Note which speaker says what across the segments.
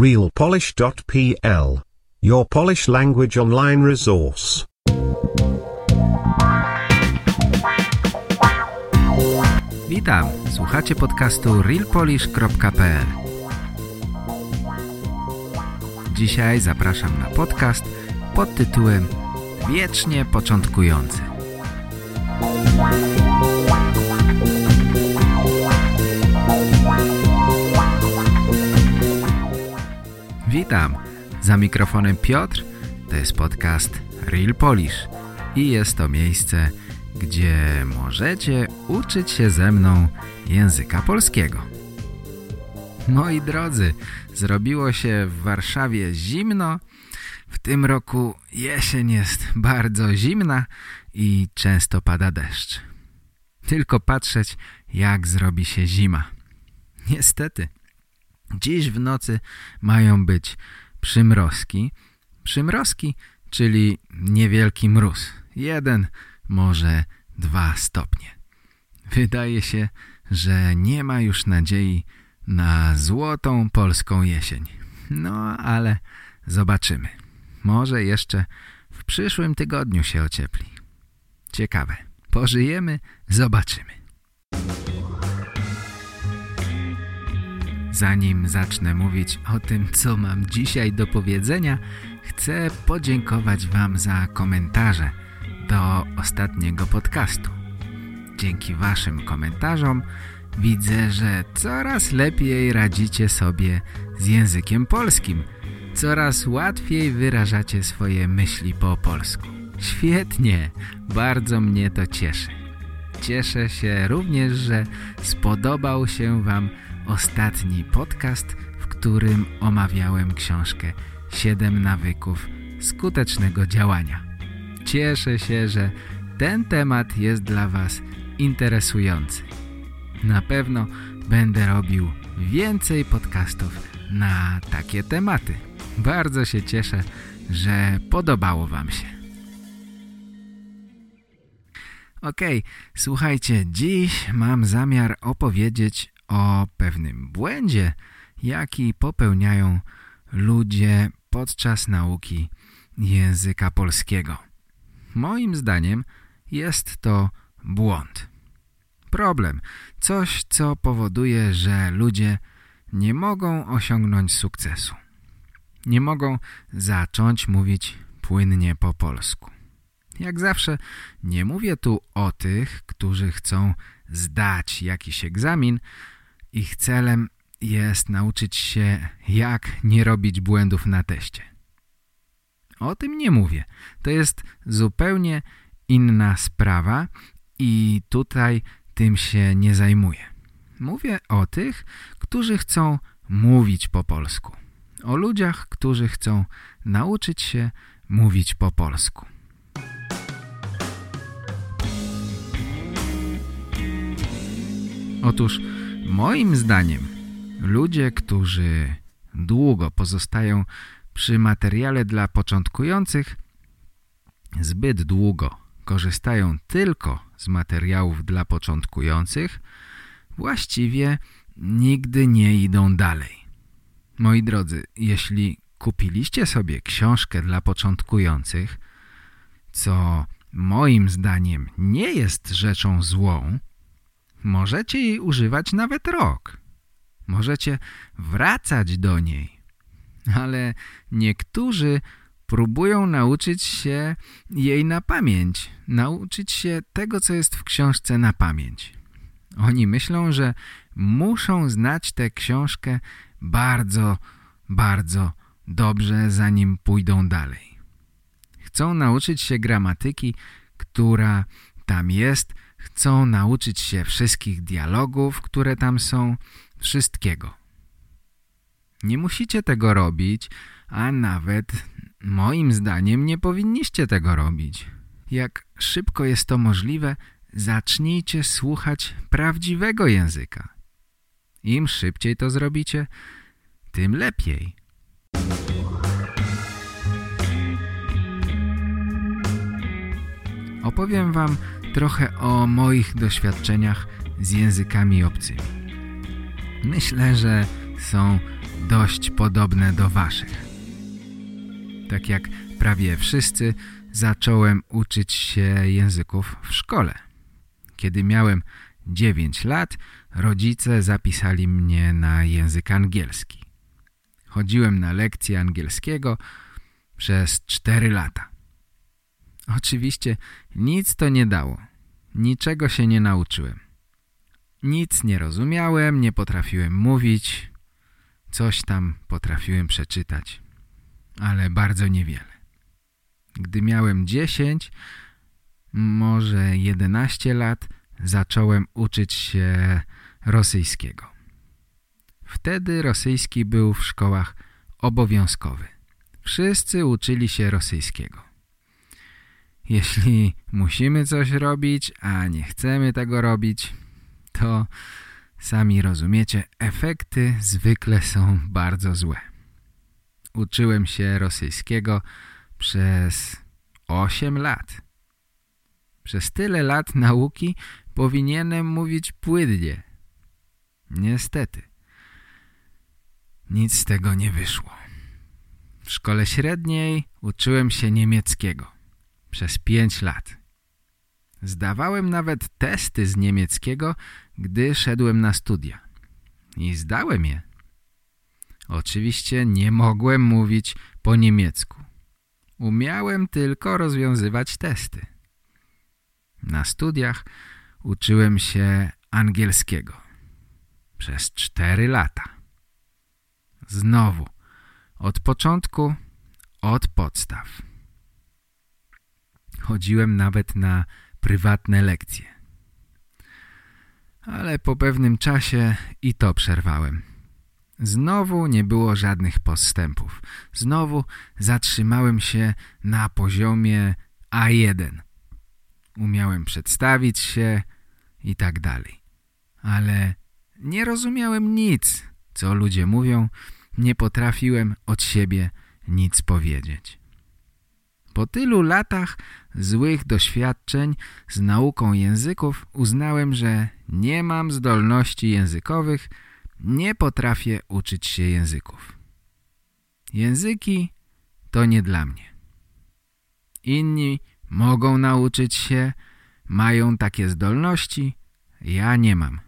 Speaker 1: realpolish.pl. Your Polish language online resource.
Speaker 2: Witam, słuchacie podcastu realpolish.pl Dzisiaj zapraszam na podcast pod tytułem Wiecznie Początkujący. Witam, za mikrofonem Piotr, to jest podcast Real Polish i jest to miejsce, gdzie możecie uczyć się ze mną języka polskiego. Moi drodzy, zrobiło się w Warszawie zimno. W tym roku jesień jest bardzo zimna i często pada deszcz. Tylko patrzeć, jak zrobi się zima. Niestety, dziś w nocy mają być przymrozki. Przymrozki, czyli niewielki mróz. Jeden, może dwa stopnie. Wydaje się, że nie ma już nadziei na złotą polską jesień. No, ale zobaczymy. Może jeszcze w przyszłym tygodniu się ociepli. Ciekawe. Pożyjemy, zobaczymy. Zanim zacznę mówić o tym, co mam dzisiaj do powiedzenia, chcę podziękować Wam za komentarze do ostatniego podcastu. Dzięki Waszym komentarzom widzę, że coraz lepiej radzicie sobie z językiem polskim. Coraz łatwiej wyrażacie swoje myśli po polsku. Świetnie, bardzo mnie to cieszy. Cieszę się również, że spodobał się Wam ostatni podcast, w którym omawiałem książkę 7 nawyków skutecznego działania. Cieszę się, że ten temat jest dla Was interesujący. Na pewno będę robił więcej podcastów na takie tematy. Bardzo się cieszę, że podobało Wam się. Ok, słuchajcie, dziś mam zamiar opowiedzieć o pewnym błędzie, jaki popełniają ludzie podczas nauki języka polskiego. Moim zdaniem jest to błąd. Problem. Coś, co powoduje, że ludzie nie mogą osiągnąć sukcesu. Nie mogą zacząć mówić płynnie po polsku. Jak zawsze nie mówię tu o tych, którzy chcą zdać jakiś egzamin. Ich celem jest nauczyć się, jak nie robić błędów na teście. O tym nie mówię. To jest zupełnie inna sprawa i tutaj tym się nie zajmuję. Mówię o tych, którzy chcą mówić po polsku. O ludziach, którzy chcą nauczyć się mówić po polsku. Otóż moim zdaniem ludzie, którzy długo pozostają przy materiale dla początkujących, zbyt długo korzystają tylko z materiałów dla początkujących, właściwie nigdy nie idą dalej. Moi drodzy, jeśli kupiliście sobie książkę dla początkujących, co moim zdaniem nie jest rzeczą złą, możecie jej używać nawet rok. Możecie wracać do niej. Ale niektórzy próbują nauczyć się jej na pamięć, nauczyć się tego, co jest w książce na pamięć. Oni myślą, że muszą znać tę książkę bardzo, bardzo dobrze, zanim pójdą dalej. Chcą nauczyć się gramatyki, która tam jest, chcą nauczyć się wszystkich dialogów, które tam są, wszystkiego. Nie musicie tego robić, a nawet moim zdaniem nie powinniście tego robić. Jak szybko jest to możliwe, zacznijcie słuchać prawdziwego języka. Im szybciej to zrobicie, tym lepiej. Opowiem Wam trochę o moich doświadczeniach z językami obcymi. Myślę, że są dość podobne do waszych. Tak jak prawie wszyscy, zacząłem uczyć się języków w szkole. Kiedy miałem 9 lat, rodzice zapisali mnie na język angielski. Chodziłem na lekcje angielskiego przez 4 lata. Oczywiście nic to nie dało. Niczego się nie nauczyłem. Nic nie rozumiałem, nie potrafiłem mówić. Coś tam potrafiłem przeczytać, ale bardzo niewiele. Gdy miałem 10, może 11 lat, zacząłem uczyć się rosyjskiego. Wtedy rosyjski był w szkołach obowiązkowy. Wszyscy uczyli się rosyjskiego. Jeśli musimy coś robić, a nie chcemy tego robić, to sami rozumiecie, efekty zwykle są bardzo złe. Uczyłem się rosyjskiego przez 8 lat. Przez tyle lat nauki powinienem mówić płynnie. Niestety. Nic z tego nie wyszło. W szkole średniej uczyłem się niemieckiego przez 5 lat. Zdawałem nawet testy z niemieckiego, gdy szedłem na studia. I zdałem je. Oczywiście nie mogłem mówić po niemiecku. Umiałem tylko rozwiązywać testy. Na studiach uczyłem się angielskiego. Przez cztery lata. Znowu, od początku, od podstaw. Chodziłem nawet na prywatne lekcje. Ale po pewnym czasie i to przerwałem. Znowu nie było żadnych postępów. Znowu zatrzymałem się na poziomie A1. Umiałem przedstawić się i tak dalej. Ale nie rozumiałem nic, co ludzie mówią. Nie potrafiłem od siebie nic powiedzieć. Po tylu latach złych doświadczeń z nauką języków uznałem, że nie mam zdolności językowych, nie potrafię uczyć się języków. Języki to nie dla mnie. Inni mogą nauczyć się, mają takie zdolności, ja nie mam.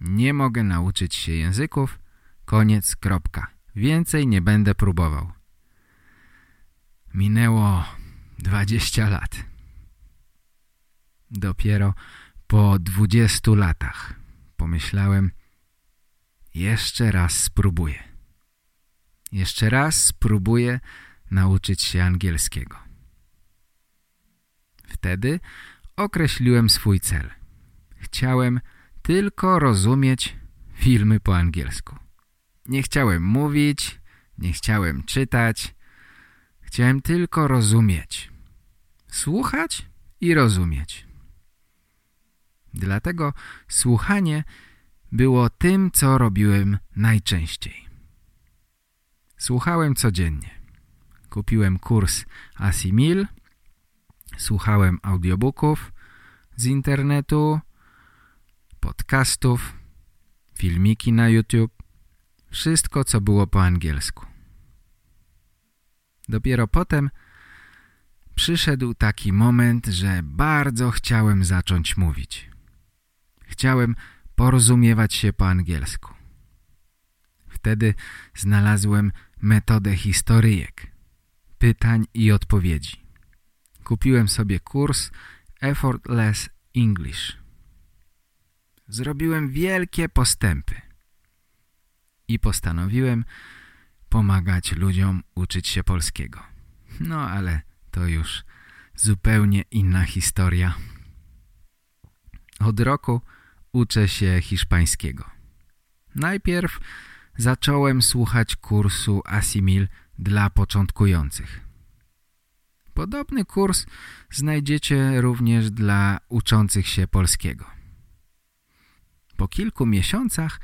Speaker 2: Nie mogę nauczyć się języków, koniec, kropka. Więcej nie będę próbował. Minęło 20 lat. Dopiero po 20 latach pomyślałem, jeszcze raz spróbuję. Jeszcze raz spróbuję nauczyć się angielskiego. Wtedy określiłem swój cel. Chciałem tylko rozumieć filmy po angielsku. Nie chciałem mówić, nie chciałem czytać, Chciałem tylko rozumieć. Słuchać i rozumieć. Dlatego słuchanie było tym, co robiłem najczęściej. Słuchałem codziennie. Kupiłem kurs Asimil, słuchałem audiobooków z internetu, podcastów, filmiki na YouTube, wszystko, co było po angielsku. Dopiero potem przyszedł taki moment, że bardzo chciałem zacząć mówić. Chciałem porozumiewać się po angielsku. Wtedy znalazłem metodę historyjek, pytań i odpowiedzi. Kupiłem sobie kurs Effortless English. Zrobiłem wielkie postępy i postanowiłem, pomagać ludziom uczyć się polskiego. No ale to już zupełnie inna historia. Od roku uczę się hiszpańskiego. Najpierw zacząłem słuchać kursu Asimil dla początkujących. Podobny kurs znajdziecie również dla uczących się polskiego. Po kilku miesiącach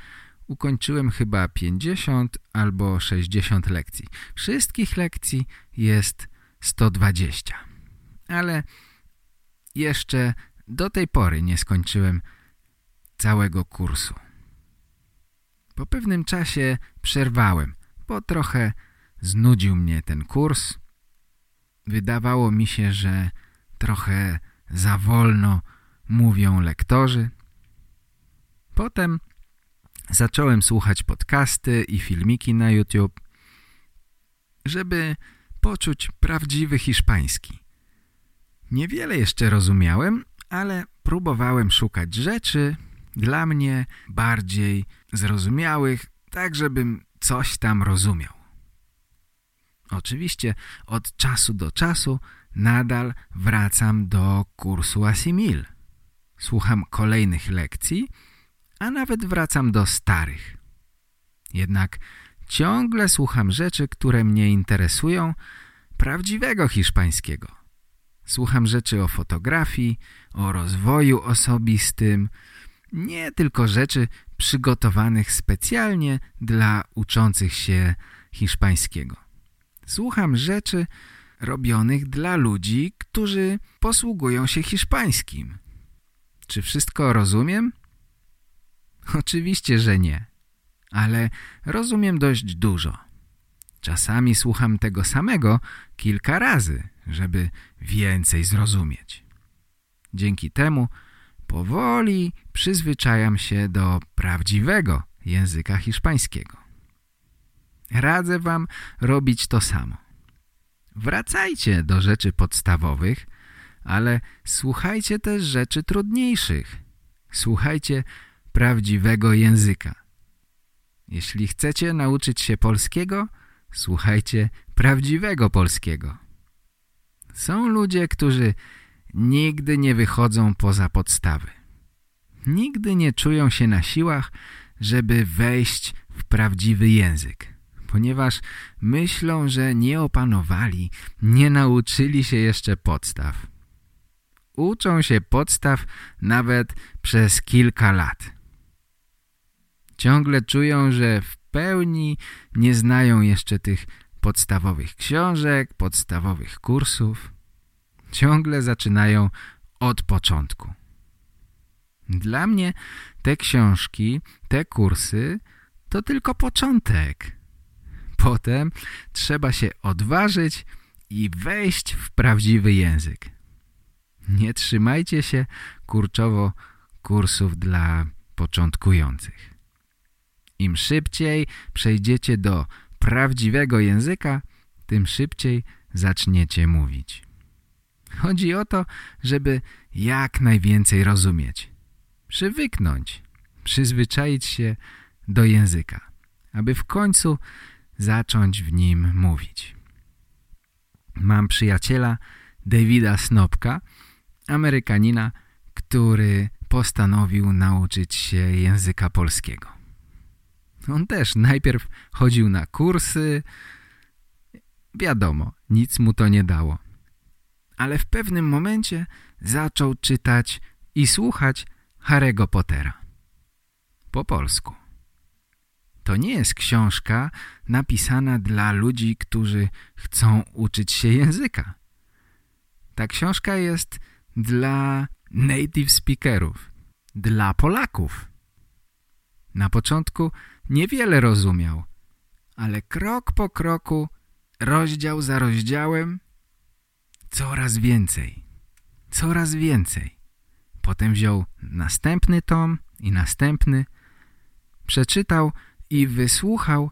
Speaker 2: ukończyłem chyba 50 albo 60 lekcji. Wszystkich lekcji jest 120. Ale jeszcze do tej pory nie skończyłem całego kursu. Po pewnym czasie przerwałem, bo trochę znudził mnie ten kurs. Wydawało mi się, że trochę za wolno mówią lektorzy. Potem zacząłem słuchać podcasty i filmiki na YouTube, żeby poczuć prawdziwy hiszpański. Niewiele jeszcze rozumiałem, ale próbowałem szukać rzeczy dla mnie bardziej zrozumiałych, tak żebym coś tam rozumiał. Oczywiście od czasu do czasu nadal wracam do kursu Asimil. Słucham kolejnych lekcji, a nawet wracam do starych. Jednak ciągle słucham rzeczy, które mnie interesują, prawdziwego hiszpańskiego. Słucham rzeczy o fotografii, o rozwoju osobistym, nie tylko rzeczy przygotowanych specjalnie dla uczących się hiszpańskiego. Słucham rzeczy robionych dla ludzi, którzy posługują się hiszpańskim. Czy wszystko rozumiem? Oczywiście, że nie. Ale rozumiem dość dużo. Czasami słucham tego samego kilka razy, żeby więcej zrozumieć. Dzięki temu powoli przyzwyczajam się do prawdziwego języka hiszpańskiego. Radzę wam robić to samo. Wracajcie do rzeczy podstawowych, ale słuchajcie też rzeczy trudniejszych. Słuchajcie prawdziwego języka. Jeśli chcecie nauczyć się polskiego, słuchajcie prawdziwego polskiego. Są ludzie, którzy nigdy nie wychodzą poza podstawy. Nigdy nie czują się na siłach, żeby wejść w prawdziwy język, ponieważ myślą, że nie opanowali, nie nauczyli się jeszcze podstaw. Uczą się podstaw nawet przez kilka lat. Ciągle czują, że w pełni nie znają jeszcze tych podstawowych książek, podstawowych kursów. Ciągle zaczynają od początku. Dla mnie te książki, te kursy to tylko początek. Potem trzeba się odważyć i wejść w prawdziwy język. Nie trzymajcie się kurczowo kursów dla początkujących. Im szybciej przejdziecie do prawdziwego języka, tym szybciej zaczniecie mówić. Chodzi o to, żeby jak najwięcej rozumieć, przywyknąć, przyzwyczaić się do języka, aby w końcu zacząć w nim mówić. Mam przyjaciela Davida Snopka, Amerykanina, który postanowił nauczyć się języka polskiego. On też najpierw chodził na kursy. Wiadomo, nic mu to nie dało. Ale w pewnym momencie zaczął czytać i słuchać Harry'ego Pottera. Po polsku. To nie jest książka napisana dla ludzi, którzy chcą uczyć się języka. Ta książka jest dla native speakerów, dla Polaków. Na początku niewiele rozumiał, ale krok po kroku, rozdział za rozdziałem, coraz więcej, coraz więcej. Potem wziął następny tom i następny, przeczytał i wysłuchał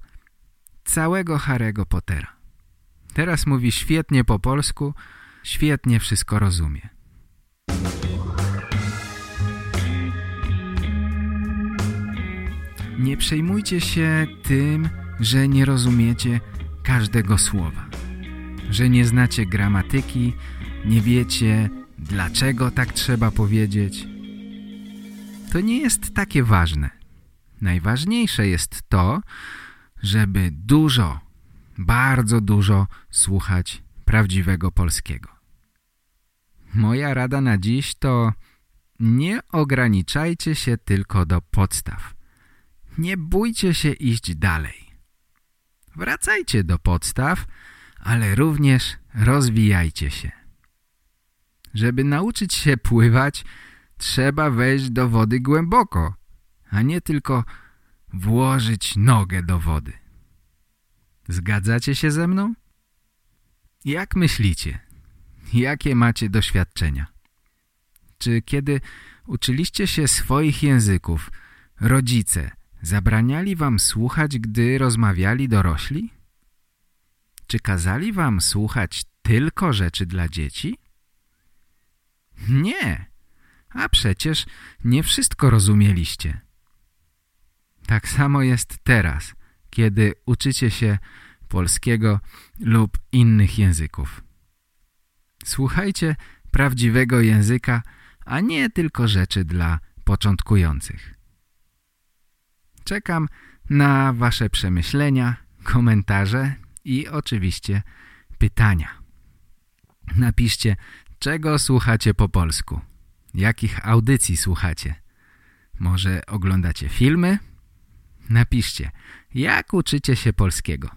Speaker 2: całego Harry'ego Pottera. Teraz mówi świetnie po polsku, świetnie wszystko rozumie. Nie przejmujcie się tym, że nie rozumiecie każdego słowa, że nie znacie gramatyki, nie wiecie, dlaczego tak trzeba powiedzieć. To nie jest takie ważne. Najważniejsze jest to, żeby dużo, bardzo dużo słuchać prawdziwego polskiego. Moja rada na dziś to nie ograniczajcie się tylko do podstaw. Nie bójcie się iść dalej. Wracajcie do podstaw, ale również rozwijajcie się. Żeby nauczyć się pływać, trzeba wejść do wody głęboko, a nie tylko włożyć nogę do wody. Zgadzacie się ze mną? Jak myślicie? Jakie macie doświadczenia? Czy kiedy uczyliście się swoich języków, rodzice zabraniali wam słuchać, gdy rozmawiali dorośli? Czy kazali wam słuchać tylko rzeczy dla dzieci? Nie, a przecież nie wszystko rozumieliście. Tak samo jest teraz, kiedy uczycie się polskiego lub innych języków. Słuchajcie prawdziwego języka, a nie tylko rzeczy dla początkujących. Czekam na Wasze przemyślenia, komentarze i oczywiście pytania. Napiszcie, czego słuchacie po polsku, jakich audycji słuchacie. Może oglądacie filmy? Napiszcie, jak uczycie się polskiego,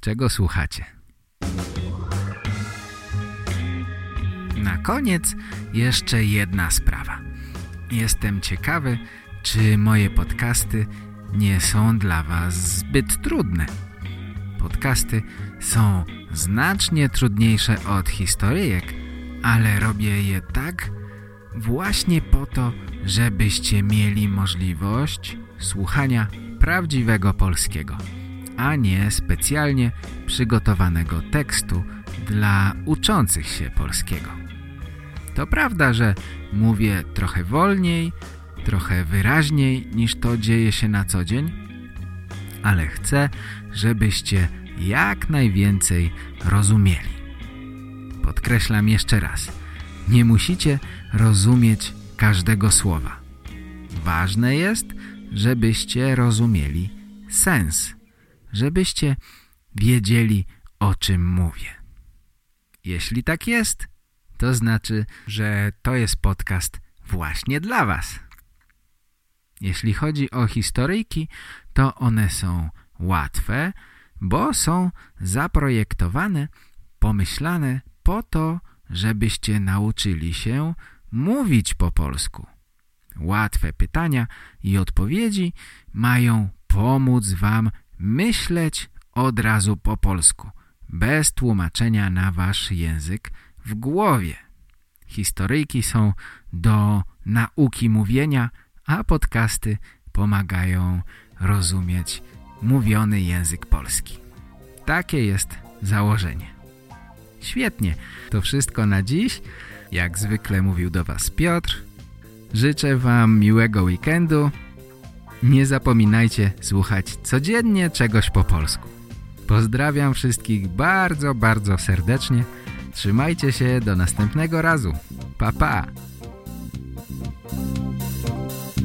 Speaker 2: czego słuchacie. Na koniec jeszcze jedna sprawa. Jestem ciekawy, czy moje podcasty nie są dla Was zbyt trudne. Podcasty są znacznie trudniejsze od historyjek, ale robię je tak właśnie po to, żebyście mieli możliwość słuchania prawdziwego polskiego, a nie specjalnie przygotowanego tekstu dla uczących się polskiego. To prawda, że mówię trochę wolniej, trochę wyraźniej niż to dzieje się na co dzień, ale chcę, żebyście jak najwięcej rozumieli. Podkreślam jeszcze raz, nie musicie rozumieć każdego słowa. Ważne jest, żebyście rozumieli sens, żebyście wiedzieli, o czym mówię. Jeśli tak jest, to znaczy, że to jest podcast właśnie dla Was. Jeśli chodzi o historyjki, to one są łatwe, bo są zaprojektowane, pomyślane po to, żebyście nauczyli się mówić po polsku. Łatwe pytania i odpowiedzi mają pomóc Wam myśleć od razu po polsku, bez tłumaczenia na Wasz język w głowie. Historyjki są do nauki mówienia, a podcasty pomagają rozumieć mówiony język polski. Takie jest założenie. Świetnie, to wszystko na dziś. Jak zwykle mówił do Was Piotr. Życzę Wam miłego weekendu. Nie zapominajcie słuchać codziennie czegoś po polsku. Pozdrawiam wszystkich bardzo, bardzo serdecznie. Trzymajcie się do następnego razu. Pa, pa!